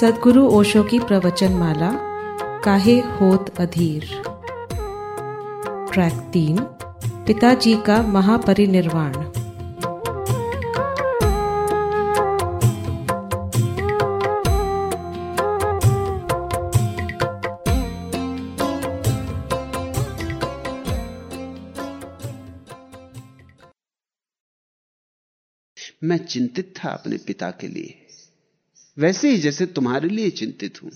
सदगुरु ओशो की प्रवचन माला काहे होत अधीर? ट्रैक तीन, पिताजी का महापरिनिर्वाण। मैं चिंतित था अपने पिता के लिए। वैसे ही जैसे तुम्हारे लिए चिंतित हूँ।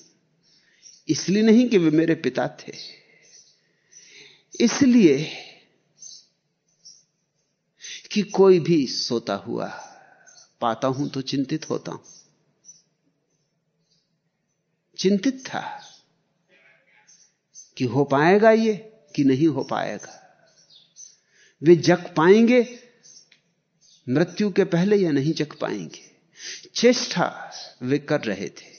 इसलिए नहीं कि वे मेरे पिता थे। इसलिए कि कोई भी सोता हुआ पाता हूँ तो चिंतित होता हूँ। चिंतित था कि हो पाएगा ये कि नहीं हो पाएगा। वे जग पाएँगे, मृत्यु के पहले या नहीं जग पाएँगे। चेष्टा वे कर रहे थे।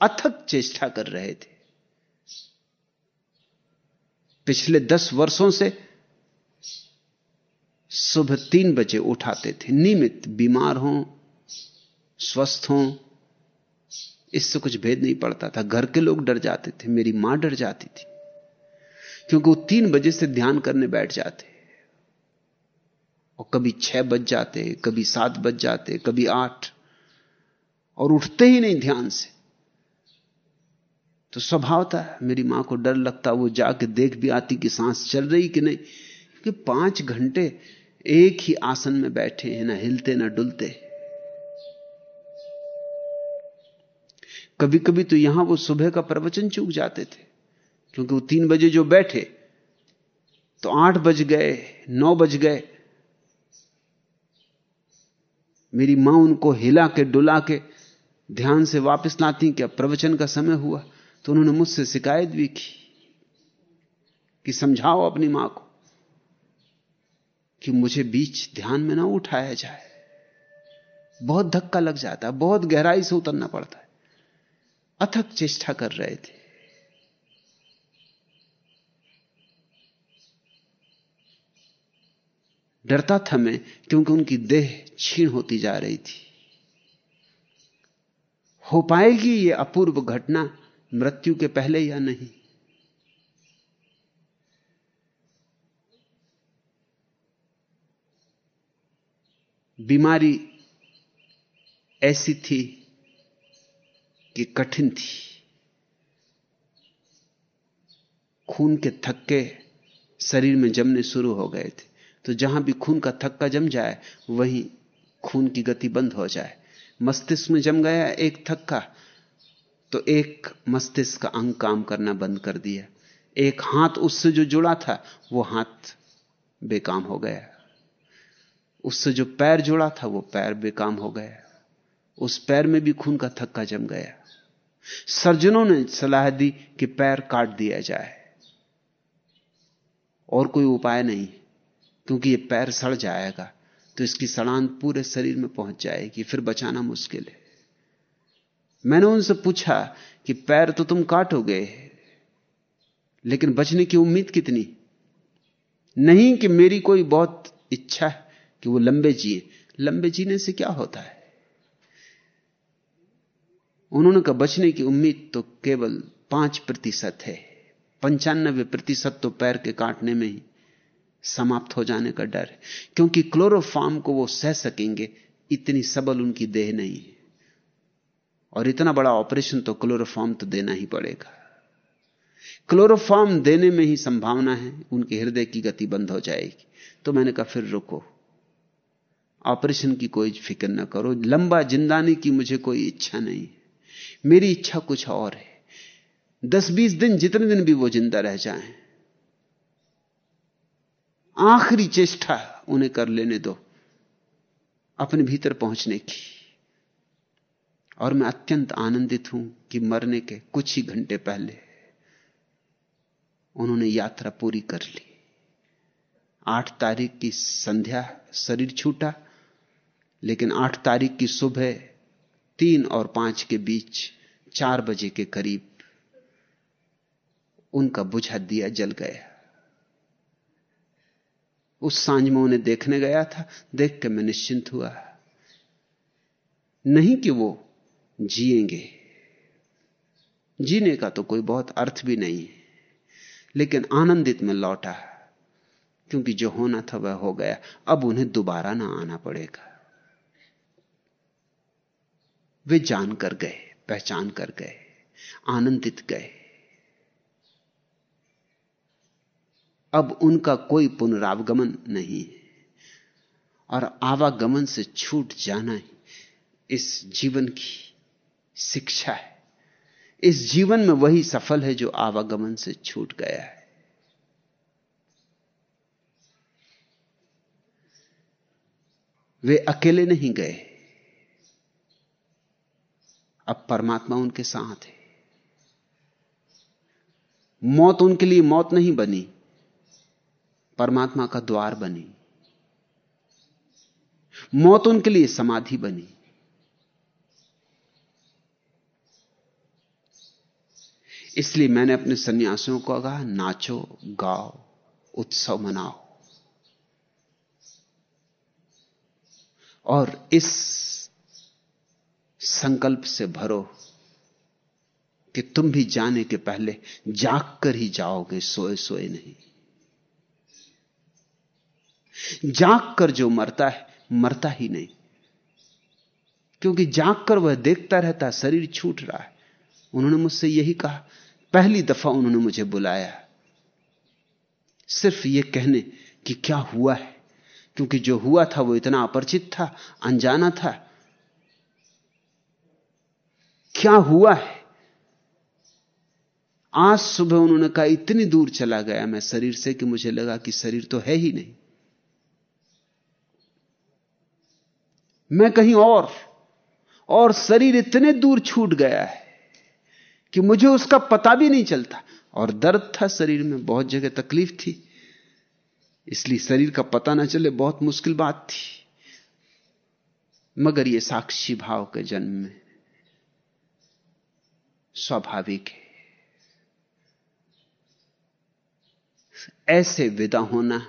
अथक चेष्टा कर रहे थे। पिछले दस वर्षों से सुबह तीन बजे उठाते थे। नियमित बीमार हों, स्वस्थ हों, इससे कुछ भेद नहीं पड़ता था। घर के लोग डर जाते थे, मेरी माँ डर जाती थी, क्योंकि वो तीन बजे से ध्यान करने बैठ जाते। और कभी छह बज जाते, कभी सात बज जाते, कभी आठ। और उठते ही नहीं ध्यान से। तो स्वभाव था, मेरी माँ को डर लगता, वो जाके देख भी आती कि सांस चल रही कि नहीं। कि पाँच घंटे एक ही आसन में बैठे हैं, ना हिलते, ना डुलते। कभी कभी तो यहाँ वो सुबह का प्रवचन चूक जाते थे, क्योंकि वो तीन बजे जो बैठे तो आठ बज गए, नौ बज गए मेरी माँ उनको हिला के, डुला के ध्यान से वापस लाती क्या प्रवचन का समय हुआ। तो उन्होंने मुझसे शिकायत भी की कि समझाओ अपनी माँ को कि मुझे बीच ध्यान में ना उठाया जाए। बहुत धक्का लग जाता है बहुत गहराई से उतरना पड़ता है। अथक चेष्टा कर रहे थे। डरता था मैं क्योंकि उनकी देह छीण होती जा रही थी। हो पाएगी ये अपूर्व घटना मृत्यु के पहले या नहीं? बीमारी ऐसी थी कि कठिन थी। खून के थक्के शरीर में जमने शुरू हो गए थे। तो जहाँ भी खून का थक्का जम जाए, वहीं खून की गति बंद हो जाए। मस्तिष्क में जम गया एक थक्का तो एक मस्तिष्क का अंग काम करना बंद कर दिया। एक हाथ उससे जो जुड़ा था, वो हाथ बेकाम हो गया। उससे जो पैर जुड़ा था, वो पैर बेकाम हो गया। उस पैर में भी खून का थक्का जम गया। सर्जनों ने सलाह दी कि पैर काट दिया जाए। और कोई उपाय नहीं। क्योंकि ये पैर सड़ जाएगा तो इसकी सड़ान पूरे शरीर में पहुँच जाएगी, फिर बचाना मुश्किल है। मैंने उनसे पूछा कि पैर तो तुम काटोगे, लेकिन बचने की उम्मीद कितनी? नहीं कि मेरी कोई बहुत इच्छा है कि वो लंबे जिए। लंबे जीने से क्या होता है? उन्होंने कहा, बचने की उम्मीद तो केवल पाँच प्रतिशत है। पंचानबे प्रतिशत तो पैर के काटने में ही। समाप्त हो जाने का डर है। क्योंकि क्लोरोफार्म को वो सह सकेंगे, इतनी सबल उनकी देह नहीं है। और इतना बड़ा ऑपरेशन तो क्लोरोफार्म तो देना ही पड़ेगा। क्लोरोफार्म देने में ही संभावना है, उनके हृदय की गति बंद हो जाएगी। तो मैंने कहा, फिर रुको। ऑपरेशन की कोई फ़िक्र ना करो। लंबा जिंदाने की मुझे कोई इच्छा नहीं मेरी इच्छा कुछ और है। दस बीस दिन जितने दिन भी वो ज़िंदा रह जाएँ आखिरी चेष्टा उन्हें कर लेने दो, अपने भीतर पहुँचने की। और मैं अत्यंत आनंदित हूँ कि मरने के कुछ ही घंटे पहले उन्होंने यात्रा पूरी कर ली। आठ तारीख की संध्या, शरीर छूटा, लेकिन आठ तारीख की सुबह तीन और पाँच के बीच चार बजे के करीब उनका बुझा दिया जल गया। उस साँझ में उन्हें देखने गया था, देख के मैं निश्चिंत हुआ। नहीं कि वो जिएँगे। जीने का तो कोई बहुत अर्थ भी नहीं लेकिन आनंदित में लौटा, क्योंकि जो होना था वह हो गया। अब उन्हें दोबारा ना आना पड़ेगा। वे जान कर गए, पहचान कर गए, आनंदित गए। अब उनका कोई पुनरावगमन नहीं है। और आवागमन से छूट जाना ही इस जीवन की शिक्षा है। इस जीवन में वही सफल है जो आवागमन से छूट गया है। वे अकेले नहीं गए। अब परमात्मा उनके साथ है। मौत उनके लिए मौत नहीं बनी। परमात्मा का द्वार बनी। मौत उनके लिए समाधि बनी। इसलिए मैंने अपने सन्यासियों को कहा, नाचो, गाओ, उत्सव मनाओ। और इस संकल्प से भरो कि तुम भी जाने के पहले जाग कर ही जाओगे सोए सोए नहीं। जाग कर जो मरता है, मरता ही नहीं। क्योंकि जाग कर वह देखता रहता, शरीर छूट रहा है। उन्होंने मुझसे यही कहा, पहली दफ़ा उन्होंने मुझे बुलाया। सिर्फ़ यह कहने कि क्या हुआ है? क्योंकि जो हुआ था, वो इतना अपरिचित था, अनजाना था। क्या हुआ है? आज सुबह उन्होंने कहा, इतनी दूर चला गया मैं शरीर से कि मुझे लगा कि शरीर तो है ही नहीं। मैं कहीं और और शरीर इतने दूर छूट गया है कि मुझे उसका पता भी नहीं चलता। और दर्द था शरीर में, बहुत जगह तकलीफ़ थी। इसलिए शरीर का पता ना चले, बहुत मुश्किल बात थी। मगर यह साक्षी भाव के जन्म में स्वाभाविक है। ऐसे विदा होना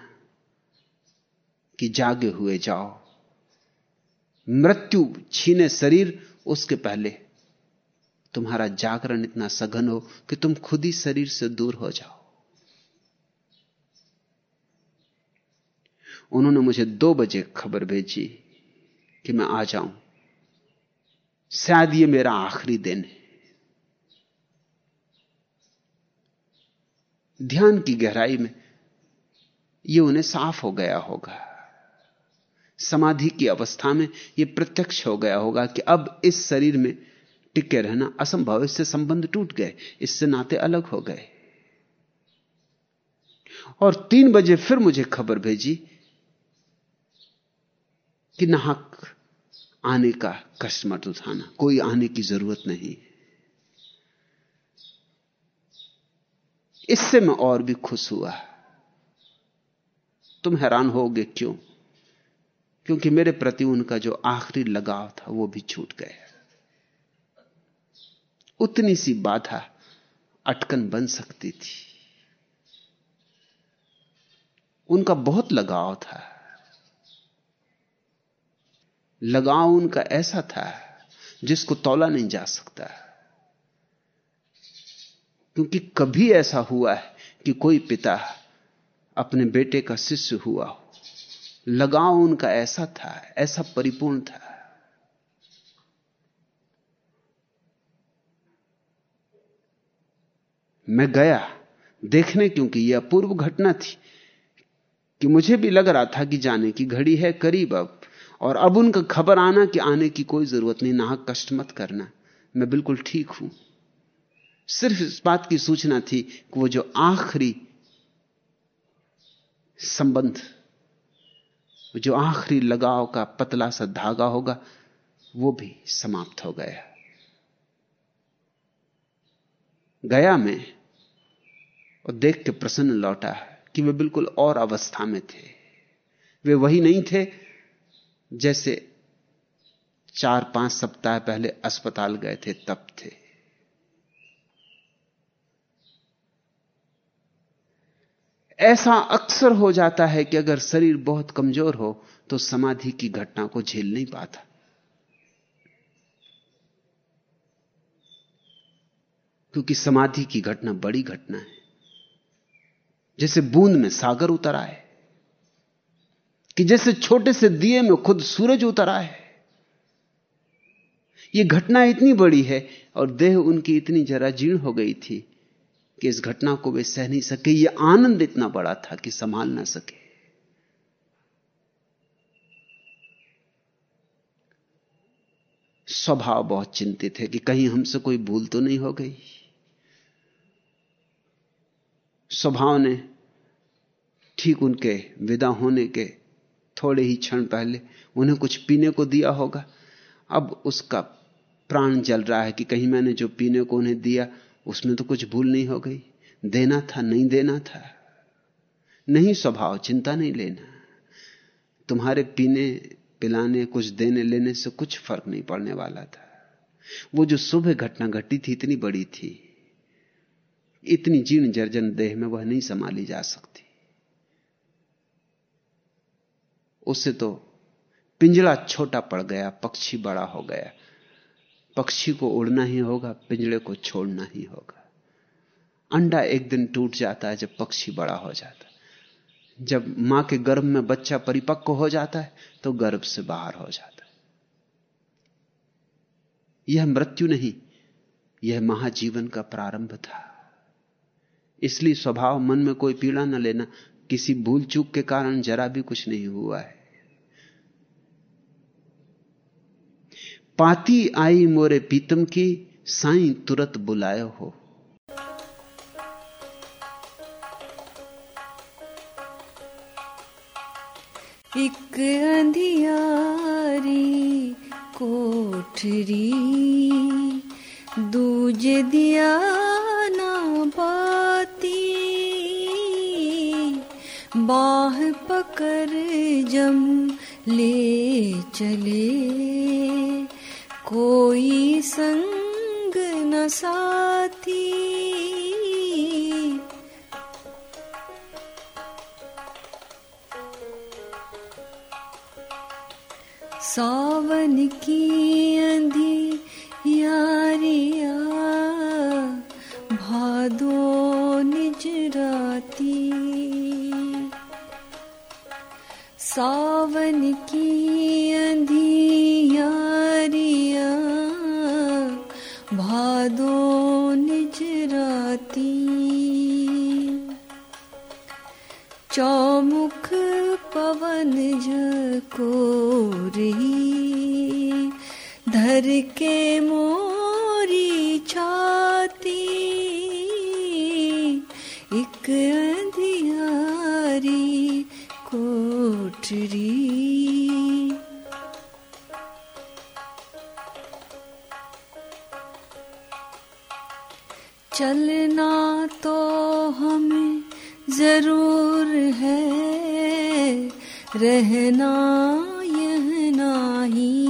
कि जागे हुए जाओ। मृत्यु छीने शरीर उसके पहले। तुम्हारा जागरण इतना सघन हो कि तुम खुद ही शरीर से दूर हो जाओ। उन्होंने मुझे दो बजे खबर भेजी कि मैं आ जाऊँ। शायद ये मेरा आखिरी दिन है। ध्यान की गहराई में यह उन्हें साफ़ हो गया होगा। समाधि की अवस्था में यह प्रत्यक्ष हो गया होगा कि अब इस शरीर में टिके रहना असंभव इससे संबंध टूट गए, इससे नाते अलग हो गए। और तीन बजे फिर मुझे खबर भेजी कि नाहक आने का कष्ट मत उठाना कोई आने की ज़रूरत नहीं। इससे मैं और भी खुश हुआ। तुम हैरान होगे क्यों? क्योंकि मेरे प्रति उनका जो आखिरी लगाव था, वो भी छूट गया। उतनी सी बाधा अटकन बन सकती थी। उनका बहुत लगाव था। लगाव उनका ऐसा था जिसको तोला नहीं जा सकता। क्योंकि कभी ऐसा हुआ है कि कोई पिता अपने बेटे का शिष्य हुआ हो। लगाव उनका ऐसा था, ऐसा परिपूर्ण था। मैं गया, देखने क्योंकि यह अपूर्व घटना थी कि मुझे भी लग रहा था कि जाने की घड़ी है करीब अब, और अब उनका खबर आना कि आने की कोई ज़रूरत नहीं, नाहक कष्ट मत करना। मैं बिल्कुल ठीक हूँ। सिर्फ़ इस बात की सूचना थी कि वो जो आखिरी संबंध जो आखिरी लगाव का पतला सा धागा होगा, वो भी समाप्त हो गया। गया मैं और देख के प्रसन्न लौटा कि वे बिल्कुल और अवस्था में थे। वे वही नहीं थे जैसे चार पाँच सप्ताह पहले अस्पताल गए थे, तब थे। ऐसा अक्सर हो जाता है कि अगर शरीर बहुत कमज़ोर हो तो समाधि की घटना को झेल नहीं पाता। क्योंकि समाधि की घटना बड़ी घटना है। जैसे बूंद में सागर उतर आए, कि जैसे छोटे से दिए में खुद सूरज उतर आए। यह घटना इतनी बड़ी है और देह उनकी इतनी जरा जीर्ण हो गई थी कि इस घटना को वे सह नहीं सके। यह आनंद इतना बड़ा था कि संभाल ना सके। स्वभाव बहुत चिंतित है कि कहीं हमसे कोई भूल तो नहीं हो गई। स्वभाव ने ठीक उनके विदा होने के थोड़े ही क्षण पहले उन्हें कुछ पीने को दिया होगा। अब उसका प्राण जल रहा है कि कहीं मैंने जो पीने को उन्हें दिया उसमें तो कुछ भूल नहीं हो गई। देना था, नहीं देना था। नहीं स्वभाव, चिंता नहीं लेना। तुम्हारे पीने, पिलाने, कुछ देने, लेने से कुछ फ़र्क नहीं पड़ने वाला था। वो जो सुबह घटना घटी थी, इतनी बड़ी थी। इतनी जीर्ण जर्जन देह में वह नहीं संभाली जा सकती। उससे तो पिंजड़ा छोटा पड़ गया, पक्षी बड़ा हो गया। पक्षी को उड़ना ही होगा पिंजड़े को छोड़ना ही होगा। अंडा एक दिन टूट जाता है जब पक्षी बड़ा हो जाता है। जब माँ के गर्भ में बच्चा परिपक्व हो जाता है तो गर्भ से बाहर हो जाता है। यह मृत्यु नहीं, यह महाजीवन का प्रारंभ था। इसलिए स्वभाव मन में कोई पीड़ा न लेना, किसी भूल चूक के कारण जरा भी कुछ नहीं हुआ है। पाती आई मोरे पीतम की, साई तुरत बुलाए हो। एक अंधियारी कोठरी, दूज दिया ना बाती बाह पकड़ जम ले चले। कोई संग न साथी। सावन की अंधी यारिया भादो निज राती। सावन की चौमुख पवन झको रही धर के मोरी छाती, एक अंधियारी कोठरी। चलना तो हमें ज़रूर है रहना यह नाही।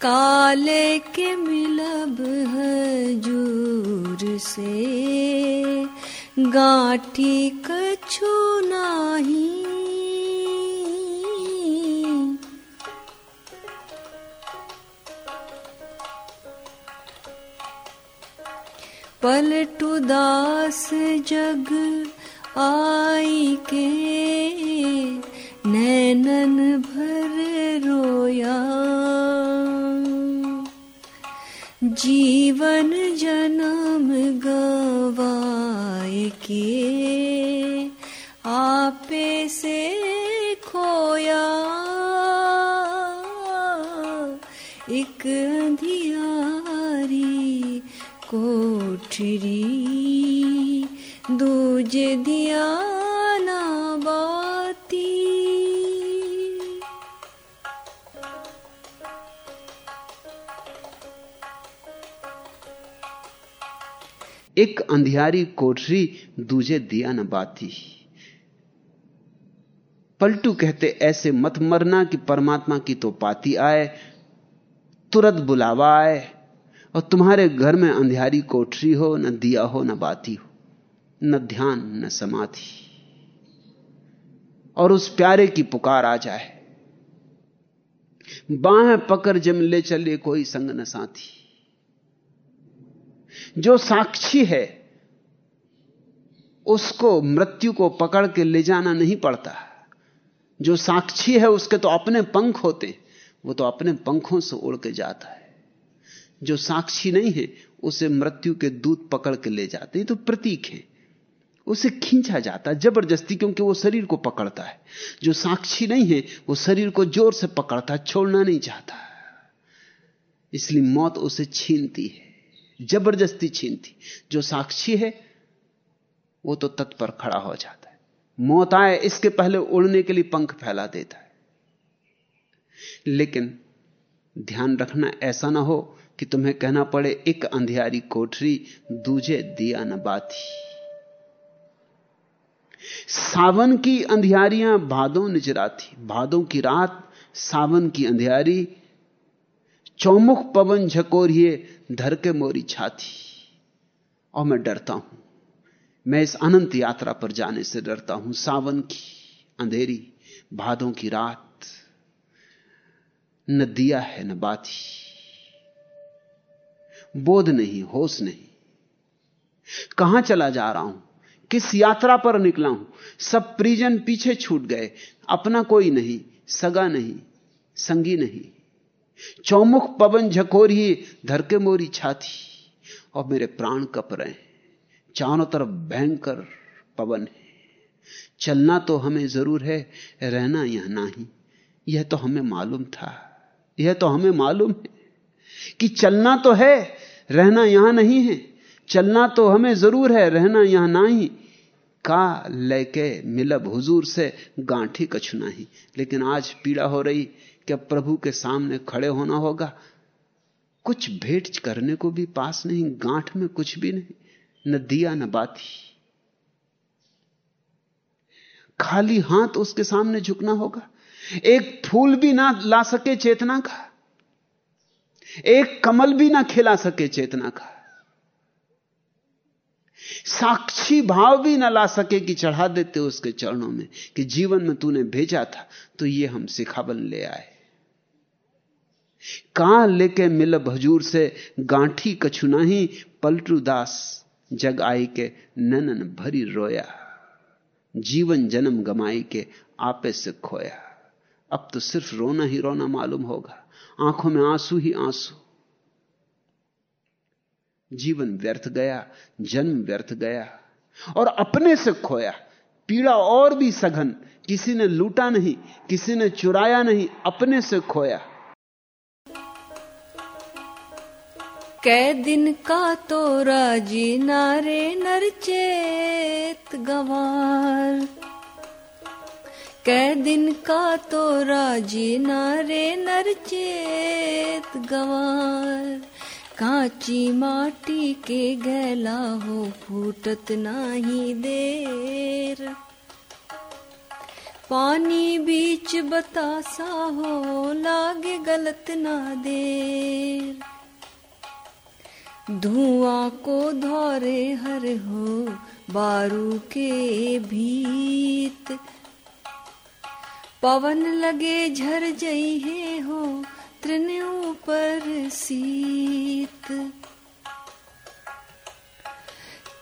काले के मिलब हजूर से। गाठी पलटू दास जग आई के। नैनन भर रोया। जीवन जन्म गवाए के कोठरी दूज दिया ना बाती। एक अंधियारी कोठरी दूजे दिया न बाती। पलटू कहते, ऐसे मत मरना कि परमात्मा की तो पाती आए, तुरंत बुलावा आए। और तुम्हारे घर में अंधियारी कोठरी हो, न दिया हो, न बाती हो, न ध्यान, न समाधि। और उस प्यारे की पुकार आ जाए। बाह पकड़ जम ले चले कोई संग न साथी। जो साक्षी है, उसको मृत्यु को पकड़ के ले जाना नहीं पड़ता। जो साक्षी है, उसके तो अपने पंख होते, वो तो अपने पंखों से उड़ के जाता है। जो साक्षी नहीं है, उसे मृत्यु के दूत पकड़ के ले जाते तो प्रतीक है। उसे खींचा जाता है, ज़बरदस्ती, क्योंकि वो शरीर को पकड़ता है। जो साक्षी नहीं है, वो शरीर को ज़ोर से पकड़ता छोड़ना नहीं चाहता। इसलिए मौत उसे छीनती है, ज़बरदस्ती छीनती। जो साक्षी है, वो तो तत्पर खड़ा हो जाता है। मौत आए, इसके पहले उड़ने के लिए पंख फैला देता है। लेकिन ध्यान रखना, ऐसा ना हो कि तुम्हें कहना पड़े एक अंधियारी कोठरी, दूजे दिया न बाती. सावन की अंधियारियाँ भादों निजराती भादों की रात सावन की अंधियारी, चौमुख पवन झकोरिए धर के मोरी छाती। और मैं डरता हूँ, मैं इस अनंत यात्रा पर जाने से डरता हूँ, सावन की अंधेरी, भादों की रात, न दिया है न बाती। बोध नहीं, होश नहीं। कहाँ चला जा रहा हूँ? किस यात्रा पर निकला हूँ? सब परिजन पीछे छूट गए। अपना कोई नहीं, सगा नहीं, संगी नहीं। चौमुख पवन झकोरी धर के मोरी छाती, और मेरे प्राण कप रहे चारों तरफ़ भयंकर पवन है। चलना तो हमें ज़रूर है, रहना यहाँ नहीं। यह तो हमें मालूम था, यह तो हमें मालूम है। कि चलना तो है, रहना यहाँ नहीं है। चलना तो हमें ज़रूर है, रहना यहाँ ना ही का लेके मिलब हुजूर से गांठी कछु नहीं लेकिन आज पीड़ा हो रही कि अब प्रभु के सामने खड़े होना होगा? कुछ भेंट करने को भी पास नहीं, गांठ में कुछ भी नहीं, न दिया न बाती। खाली हाथ उसके सामने झुकना होगा। एक फूल भी ना ला सके चेतना का। एक कमल भी ना खिला सके चेतना का। साक्षी भाव भी ना ला सके कि चढ़ा देते उसके चरणों में कि जीवन में तूने भेजा था तो ये हम सिखावन ले आए। कहाँ लेके मिल भजूर से गांठी कछुना ही पलटू दास जग आई के ननन भरी रोया। जीवन जन्म गमाई के आपे से खोया। अब तो सिर्फ़ रोना ही रोना मालूम होगा। आँखों में आँसू ही आँसू। जीवन व्यर्थ गया, जन्म व्यर्थ गया और अपने से खोया। पीड़ा और भी सघन, किसी ने लूटा नहीं, किसी ने चुराया नहीं, अपने से खोया। कै दिन का तो राज़ी नारे नरचेत गवार। कै दिन का तो राज़ी नारे नरचेत गवार। कांची माटी के गैला हो फूटत नाही देर। पानी बीच बतासा हो लागे गलत ना देर। धुआँ को धौरे हर हो बारू के भीत। पवन लगे झर जई है तृण ऊपर सीत।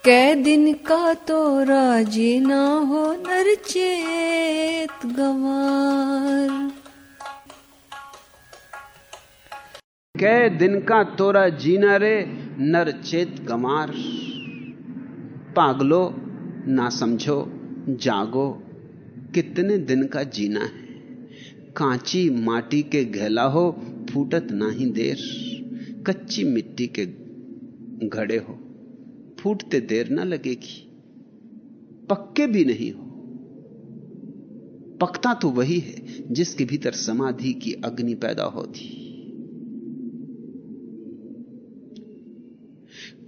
कै दिन का तो राज़ी ना हो नरचेत गवार। कै दिन का तोरा जीना रे नर चेत गमार पागलो ना समझो, जागो कितने दिन का जीना है? कांची माटी के घेला हो, फूटत नाही देर। कच्ची मिट्टी के घड़े हो, फूटते देर ना लगेगी। पक्के भी नहीं हो। पकता तो वही है, जिसके भीतर समाधि की अग्नि पैदा होती।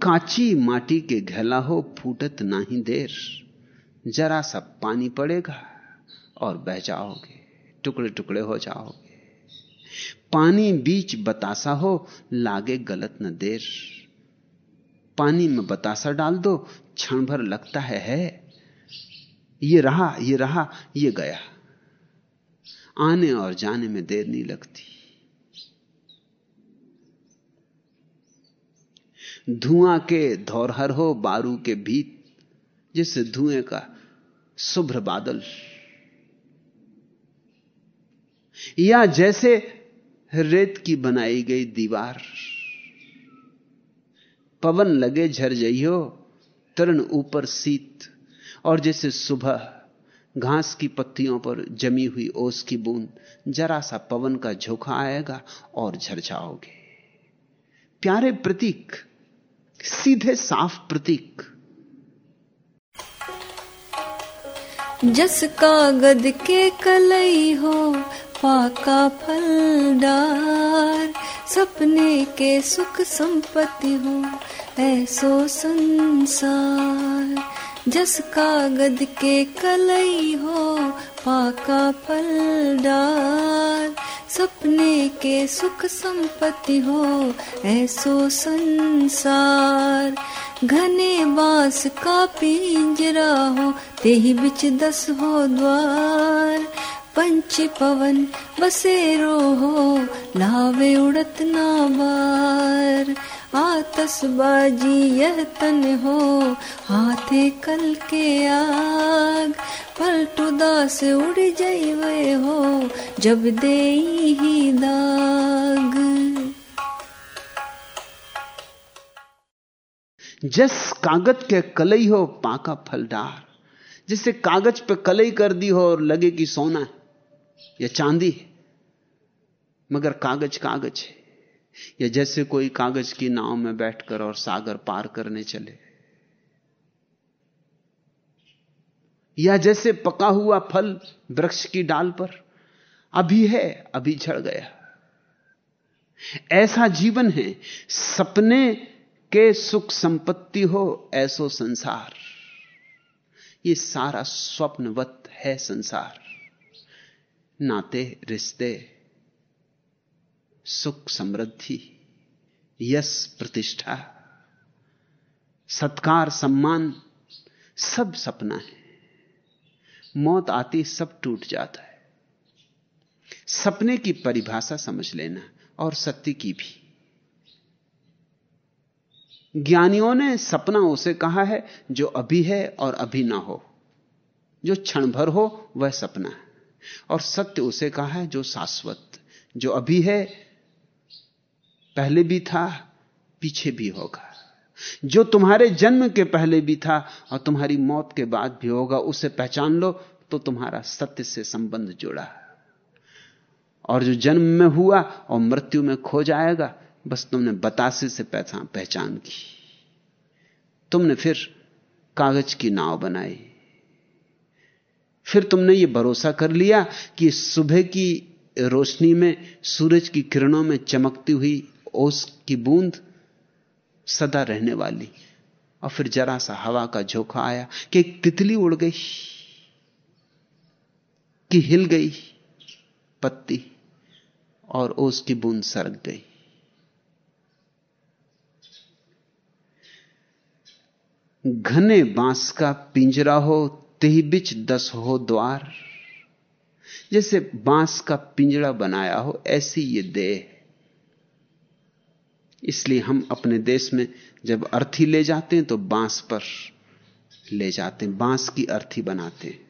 कांची माटी के घेला हो, फूटत नाही देर। जरा सा पानी पड़ेगा। और बह जाओगे टुकड़े टुकड़े हो जाओगे। पानी बीच बतासा हो, लागे गलत न देर। पानी में बतासा डाल दो, क्षण भर लगता है है। ये रहा ये रहा, ये गया। आने और जाने में देर नहीं लगती। धुआँ के धौरहर हो, बारू के भीत, जिससे धुएँ का शुभ्र बादल। या जैसे रेत की बनाई गई दीवार। पवन लगे झर जइयो, तरण ऊपर सीत, और जैसे सुबह घास की पत्तियों पर जमी हुई ओस की बूंद, जरा सा पवन का झोंका आएगा और झर जाओगे। प्यारे प्रतीक, सीधे साफ़ प्रतीक। जस कागद के कलई हो पाका फलदार, सपने के सुख संपत्ति हो, ऐसो संसार। जस कागद के कलई हो, पाका फलदार, सपने के सुख संपत्ति हो, ऐसो संसार। घने बाँस का पिंजरा हो, तेही बिच दस हो द्वार। पंच पवन बसेरो हो, लावे उड़त ना बार आतसबाजी यह तन हो, हाथे कल के आग। पलटुदा से उड़ जाइवे हो, जब दे ही दाग। जस कागज़ के कलई हो, पाका फलदार। जिससे कागज़ पे कलई कर दी हो और लगे कि सोना है। या चांदी है, मगर कागज़ कागज़ है। या जैसे कोई कागज़ की नाव में बैठकर और सागर पार करने चले। या जैसे पका हुआ फल वृक्ष की डाल पर, अभी है, अभी झड़ गया। ऐसा जीवन है, सपने के सुख संपत्ति हो, ऐसो संसार। ये सारा स्वप्नवत है संसार। नाते, रिश्ते, सुख समृद्धि, यश प्रतिष्ठा, सत्कार, सम्मान, सब सपना है। मौत आती, सब टूट जाता है। सपने की परिभाषा समझ लेना और सत्य की भी। ज्ञानियों ने सपना उसे कहा है, जो अभी है और अभी ना हो। जो क्षण भर हो, वह सपना है। और सत्य उसे कहा है, जो शाश्वत, जो अभी है, पहले भी था, पीछे भी होगा। जो तुम्हारे जन्म के पहले भी था और तुम्हारी मौत के बाद भी होगा, उसे पहचान लो तो तुम्हारा सत्य से संबंध जुड़ा। और जो जन्म में हुआ और मृत्यु में खो जाएगा, बस तुमने बतासे से पहचान पहचान की। तुमने फिर कागज़ की नाव बनाई। फिर तुमने ये भरोसा कर लिया कि सुबह की रोशनी में, सूरज की किरणों में चमकती हुई ओस की बूंद सदा रहने वाली। और फिर जरा सा हवा का झोंका आया कि एक तितली उड़ गई, कि हिल गई पत्ती और ओस की बूंद सरक गई। घने बाँस का पिंजरा हो तेही बिच दस हो द्वार। जैसे बाँस का पिंजड़ा बनाया हो, ऐसी ये देह। इसलिए हम अपने देश में जब अर्थी ले जाते हैं तो बाँस पर ले जाते हैं, बाँस की अर्थी बनाते हैं।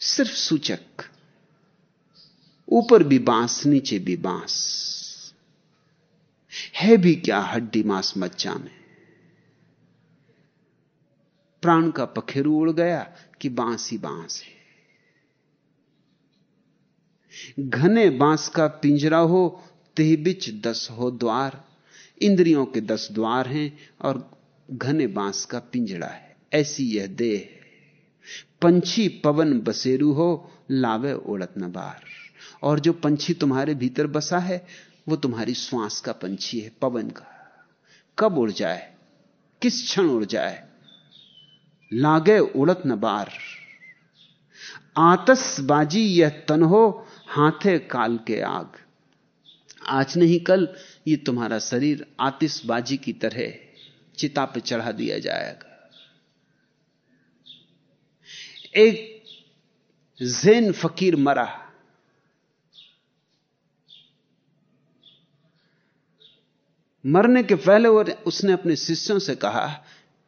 सिर्फ़ सूचक। ऊपर भी बाँस, नीचे भी बाँस। है भी क्या हड्डी मांस मज्जा में? प्राण का पखेरु उड़ गया कि बाँस ही बाँस है। घने बाँस का पिंजरा हो, तेह बिच दस हो द्वार। इंद्रियों के दस द्वार हैं और घने बाँस का पिंजड़ा है। ऐसी यह देह पंछी पवन बसेरू हो, लावे ओड़त न बार और जो पंछी तुम्हारे भीतर बसा है, वो तुम्हारी श्वास का पंछी है, पवन का। कब उड़ जाए? किस क्षण उड़ जाए? लागे उड़त न बार। आतसबाजी यह तन हो, हाथे काल के आग। आज नहीं कल, ये तुम्हारा शरीर आतिशबाजी की तरह चिता पे चढ़ा दिया जाएगा। एक जैन फकीर मरा। मरने के पहले उसने अपने शिष्यों से कहा,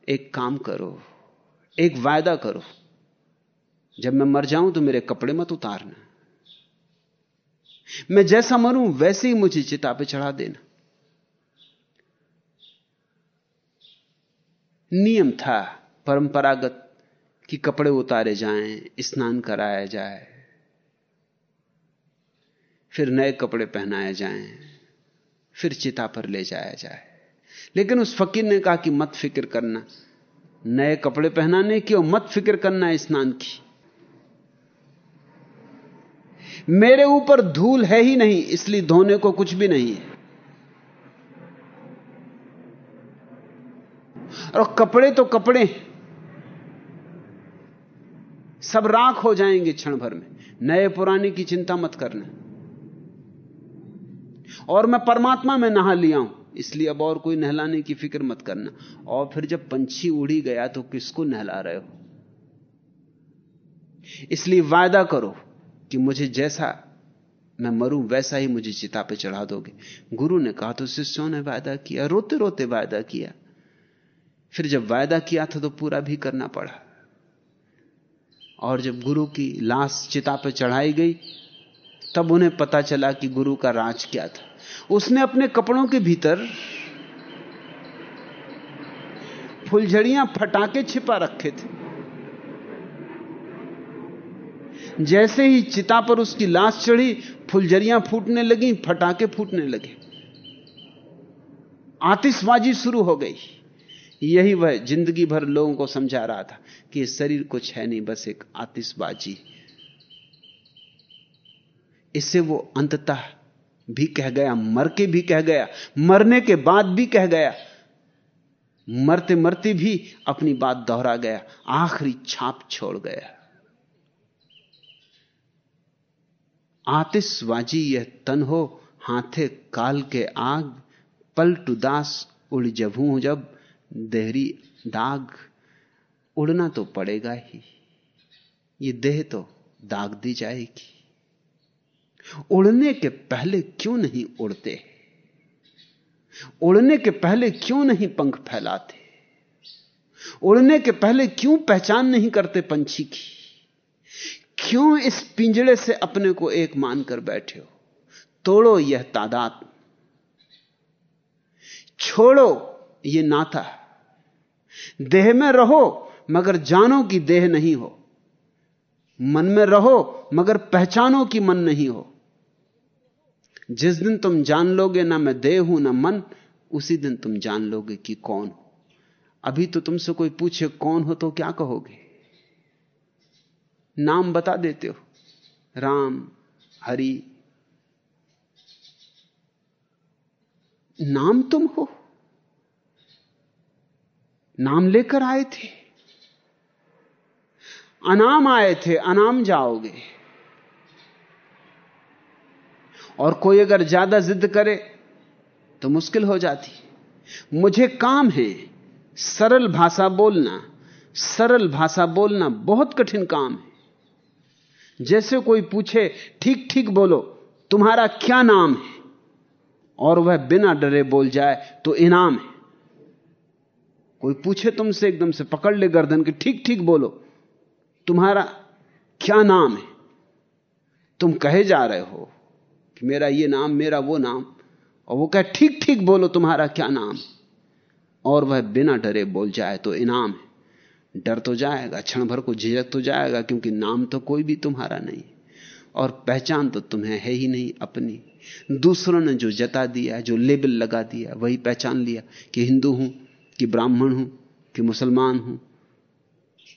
एक काम करो। एक वायदा करो। जब मैं मर जाऊँ तो मेरे कपड़े मत उतारना। मैं जैसा मरूं, वैसे ही मुझे चिता पे चढ़ा देना। नियम था, परंपरागत, कि कपड़े उतारे जाएँ, स्नान कराया जाए, फिर नए कपड़े पहनाए जाएँ, फिर चिता पर ले जाया जाए। लेकिन उस फकीर ने कहा कि मत फ़िक्र करना। नए कपड़े पहनाने की और मत फ़िक्र करना स्नान की। मेरे ऊपर धूल है ही नहीं, इसलिए धोने को कुछ भी नहीं है। और कपड़े तो कपड़े सब राख हो जाएँगे क्षण भर में। नए पुराने की चिंता मत करना। और मैं परमात्मा में नहा लिया हूँ। इसलिए अब और कोई नहलाने की फ़िक्र मत करना। और फिर जब पंछी उड़ी गया तो किसको नहला रहे हो? इसलिए वायदा करो कि मुझे जैसा मैं मरूं, वैसा ही मुझे चिता पे चढ़ा दोगे। गुरु ने कहा तो शिष्यों ने वायदा किया रोते रोते वायदा किया। फिर जब वायदा किया था तो पूरा भी करना पड़ा। और जब गुरु की लाश चिता पर चढ़ाई गई, तब उन्हें पता चला कि गुरु का राज क्या था। उसने अपने कपड़ों के भीतर फुलझड़ियाँ फटाके छिपा रखे थे। जैसे ही चिता पर उसकी लाश चढ़ी, फुलझड़ियाँ फूटने लगी, फटाके फूटने लगे। आतिशबाजी शुरू हो गई। यही वह ज़िंदगी भर लोगों को समझा रहा था कि शरीर कुछ है नहीं, बस एक आतिशबाजी। इससे वो अंततः भी कह गया, मर के भी कह गया, मरने के बाद भी कह गया। मरते मरते भी अपनी बात दोहरा गया, आखिरी छाप छोड़ गया। आतिशबाजी यह तन हो, हाथे काल के आग, पलट उदास उड़ जभू जब, देहरी दाग, उड़ना तो पड़ेगा ही। ये देह तो दाग दी जाएगी। उड़ने के पहले क्यों नहीं उड़ते? उड़ने के पहले क्यों नहीं पंख फैलाते? उड़ने के पहले क्यों पहचान नहीं करते पंछी की? क्यों इस पिंजड़े से अपने को एक मानकर बैठे हो? तोड़ो यह तादाद। छोड़ो यह नाता। देह में रहो, मगर जानो कि देह नहीं हो। मन में रहो, मगर पहचानो कि मन नहीं हो। जिस दिन तुम जान लोगे ना मैं देह हूँ, ना मन, उसी दिन तुम जान लोगे कि कौन हो। अभी तो तुमसे कोई पूछे कौन हो तो क्या कहोगे? नाम बता देते हो। राम, हरि। नाम तुम हो। नाम लेकर आए थे। अनाम आए थे, अनाम जाओगे। और कोई अगर ज़्यादा जिद करे तो मुश्किल हो जाती मुझे काम है। सरल भाषा बोलना, सरल भाषा बोलना बहुत कठिन काम है। जैसे कोई पूछे, ठीक ठीक बोलो, तुम्हारा क्या नाम है? और वह बिना डरे बोल जाए तो इनाम है। कोई पूछे तुमसे एकदम से पकड़ ले गर्दन के, ठीक ठीक बोलो, तुम्हारा क्या नाम है? तुम कहे जा रहे हो कि मेरा ये नाम, मेरा वो नाम। और वो कहे, ठीक ठीक, बोलो तुम्हारा क्या नाम? और वह बिना डरे बोल, जाए तो इनाम है। डर तो जाएगा, क्षण भर को झिझक तो जाएगा, क्योंकि नाम तो कोई भी तुम्हारा नहीं। और पहचान तो तुम्हें है ही नहीं अपनी। दूसरों ने जो जता दिया, जो लेबल लगा दिया, वही पहचान लिया कि हिंदू हूँ, कि ब्राह्मण हूँ, कि मुसलमान हूँ,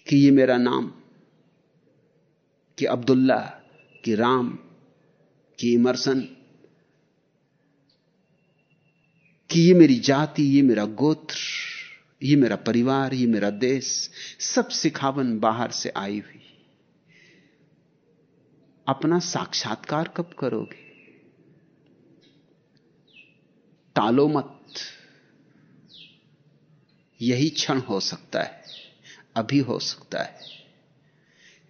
कि ये मेरा नाम, कि अब्दुल्ला कि राम कि इमरसन, कि ये मेरी जाति, ये मेरा गोत्र, ये मेरा परिवार, ये मेरा देश, सब सिखावन बाहर से आई हुई। अपना साक्षात्कार कब करोगे? टालो मत। यही क्षण हो सकता है, अभी हो सकता है।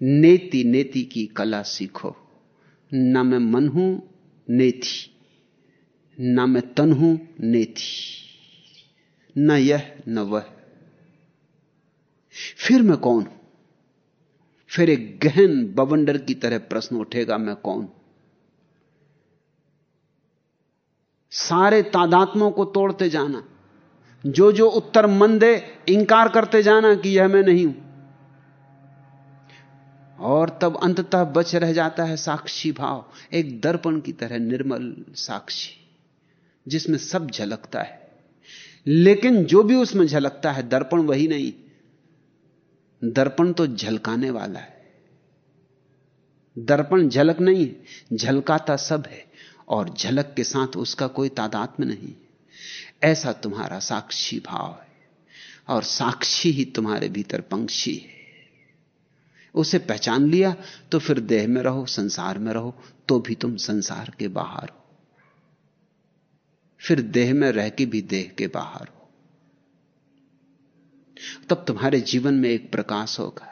नेति नेति की कला सीखो। न मैं मन हूँ नेति ना मैं तन हूँ नेति न यह, न वह। फिर मैं कौन? हूँ फिर एक गहन बवंडर की तरह प्रश्न उठेगा, मैं कौन? सारे तादात्मों को तोड़ते जाना जो जो उत्तर मन दे इंकार करते जाना कि यह मैं नहीं हूँ। और तब अंततः बच रह जाता है साक्षी भाव। एक दर्पण की तरह निर्मल साक्षी, जिसमें सब झलकता है। लेकिन जो भी उसमें झलकता है, दर्पण वही नहीं। दर्पण तो झलकाने वाला है। दर्पण झलक नहीं है झलकाता सब है, और झलक के साथ उसका कोई तादात्म नहीं। ऐसा तुम्हारा साक्षी भाव है, और साक्षी ही तुम्हारे भीतर पंक्षी है। उसे पहचान लिया तो फिर देह में रहो, संसार में रहो तो भी तुम संसार के बाहर हो। फिर देह में रह के भी देह के बाहर हो। तब तुम्हारे जीवन में एक प्रकाश होगा,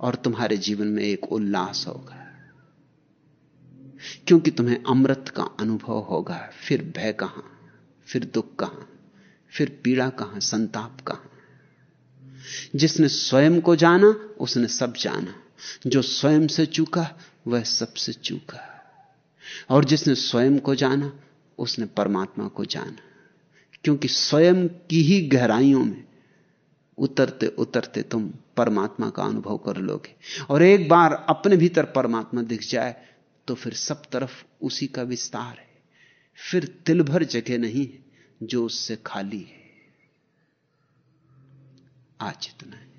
और तुम्हारे जीवन में एक उल्लास होगा, क्योंकि तुम्हें अमृत का अनुभव होगा। फिर भय कहाँ? फिर दुख कहाँ? फिर पीड़ा कहाँ? संताप कहाँ? जिसने स्वयं को जाना, उसने सब जाना। जो स्वयं से चूका, वह सबसे चूका। और जिसने स्वयं को जाना, उसने परमात्मा को जाना। क्योंकि स्वयं की ही गहराइयों में उतरते उतरते तुम परमात्मा का अनुभव कर लोगे। और एक बार अपने भीतर परमात्मा दिख जाए तो फिर सब तरफ़ उसी का विस्तार है। फिर तिल भर जगह नहीं है, जो उससे खाली है। आज इतना है